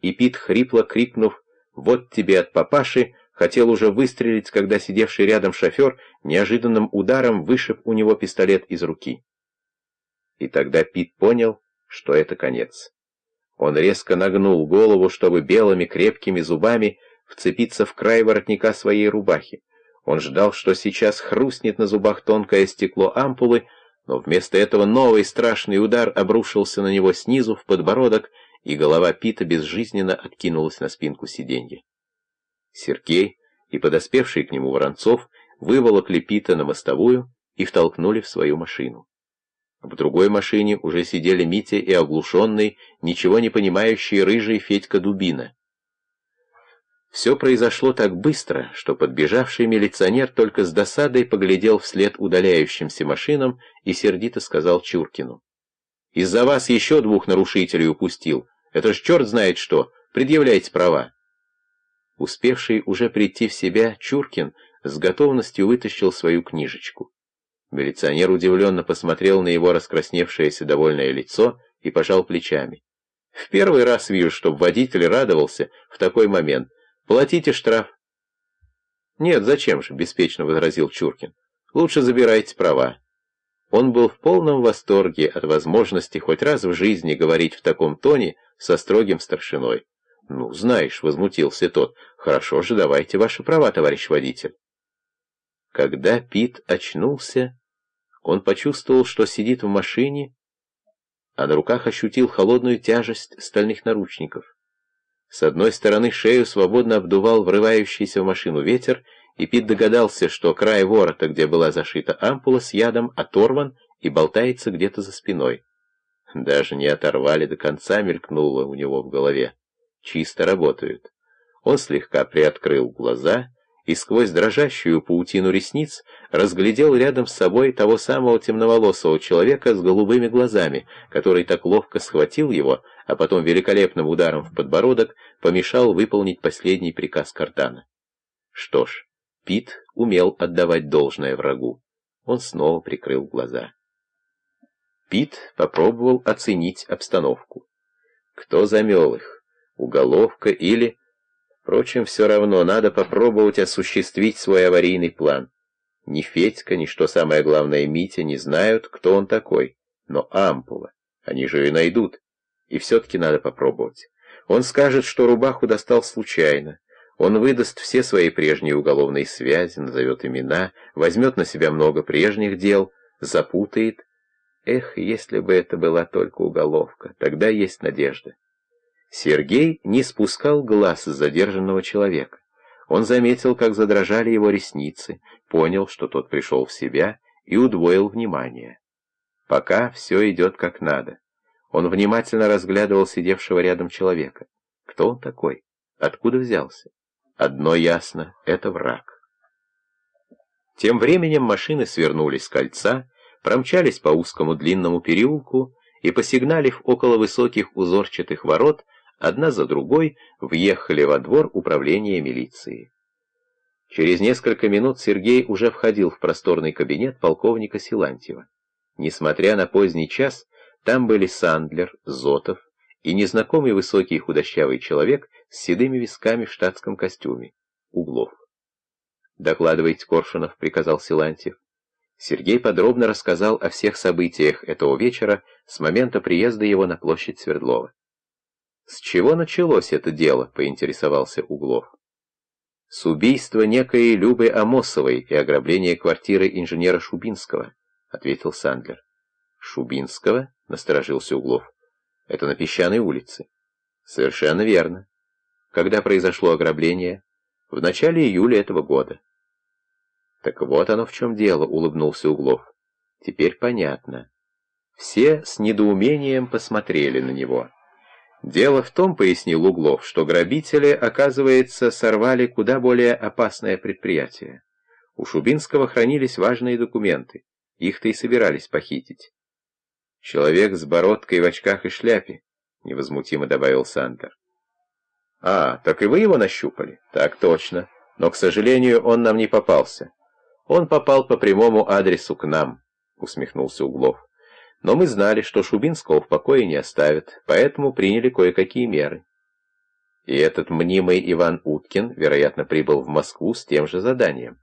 и Пит, хрипло крикнув «Вот тебе от папаши!», хотел уже выстрелить, когда сидевший рядом шофер неожиданным ударом вышиб у него пистолет из руки. И тогда Пит понял, что это конец. Он резко нагнул голову, чтобы белыми крепкими зубами вцепиться в край воротника своей рубахи. Он ждал, что сейчас хрустнет на зубах тонкое стекло ампулы, но вместо этого новый страшный удар обрушился на него снизу в подбородок, и голова Пита безжизненно откинулась на спинку сиденья. Сергей и подоспевший к нему Воронцов выволокли Пита на мостовую и втолкнули в свою машину. В другой машине уже сидели Митя и оглушенный, ничего не понимающий рыжий Федька Дубина. Все произошло так быстро, что подбежавший милиционер только с досадой поглядел вслед удаляющимся машинам и сердито сказал Чуркину. «Из-за вас еще двух нарушителей упустил. Это ж черт знает что. Предъявляйте права». Успевший уже прийти в себя, Чуркин с готовностью вытащил свою книжечку. Милиционер удивленно посмотрел на его раскрасневшееся довольное лицо и пожал плечами. «В первый раз вижу, чтоб водитель радовался в такой момент. Платите штраф». «Нет, зачем же?» — беспечно возразил Чуркин. «Лучше забирайте права». Он был в полном восторге от возможности хоть раз в жизни говорить в таком тоне со строгим старшиной. «Ну, знаешь», — возмутился тот, — «хорошо же, давайте ваши права, товарищ водитель». Когда Пит очнулся, он почувствовал, что сидит в машине, а на руках ощутил холодную тяжесть стальных наручников. С одной стороны шею свободно обдувал врывающийся в машину ветер, и Пит догадался, что край ворота, где была зашита ампула с ядом, оторван и болтается где-то за спиной. Даже не оторвали до конца, мелькнуло у него в голове. Чисто работают. Он слегка приоткрыл глаза и сквозь дрожащую паутину ресниц разглядел рядом с собой того самого темноволосого человека с голубыми глазами, который так ловко схватил его, а потом великолепным ударом в подбородок помешал выполнить последний приказ Картана. Что ж, Пит умел отдавать должное врагу. Он снова прикрыл глаза. Пит попробовал оценить обстановку. Кто замел их? Уголовка или... Впрочем, все равно надо попробовать осуществить свой аварийный план. Ни Федька, ни, что самое главное, Митя не знают, кто он такой. Но ампула. Они же и найдут. И все-таки надо попробовать. Он скажет, что рубаху достал случайно. Он выдаст все свои прежние уголовные связи, назовет имена, возьмет на себя много прежних дел, запутает. Эх, если бы это была только уголовка, тогда есть надежда. Сергей не спускал глаз с задержанного человека. Он заметил, как задрожали его ресницы, понял, что тот пришел в себя и удвоил внимание. Пока все идет как надо. Он внимательно разглядывал сидевшего рядом человека. Кто он такой? Откуда взялся? Одно ясно — это враг. Тем временем машины свернули с кольца, промчались по узкому длинному переулку и, посигналив около высоких узорчатых ворот, одна за другой въехали во двор управления милиции. Через несколько минут Сергей уже входил в просторный кабинет полковника Силантьева. Несмотря на поздний час, там были Сандлер, Зотов и незнакомый высокий худощавый человек с седыми висками в штатском костюме, Углов. «Докладывайте, Коршунов», — приказал Силантьев. Сергей подробно рассказал о всех событиях этого вечера с момента приезда его на площадь Свердлова. «С чего началось это дело?» — поинтересовался Углов. «С убийства некой Любы Амосовой и ограбления квартиры инженера Шубинского», — ответил Сандлер. «Шубинского?» — насторожился Углов. «Это на песчаной улице». «Совершенно верно. Когда произошло ограбление?» «В начале июля этого года». «Так вот оно в чем дело», — улыбнулся Углов. «Теперь понятно». Все с недоумением посмотрели на него. «Дело в том, — пояснил Углов, — что грабители, оказывается, сорвали куда более опасное предприятие. У Шубинского хранились важные документы. Их-то и собирались похитить. «Человек с бородкой в очках и шляпе», — невозмутимо добавил Сантер. «А, так и вы его нащупали?» «Так точно. Но, к сожалению, он нам не попался. Он попал по прямому адресу к нам», — усмехнулся Углов. «Но мы знали, что Шубинского в покое не оставят, поэтому приняли кое-какие меры». И этот мнимый Иван Уткин, вероятно, прибыл в Москву с тем же заданием.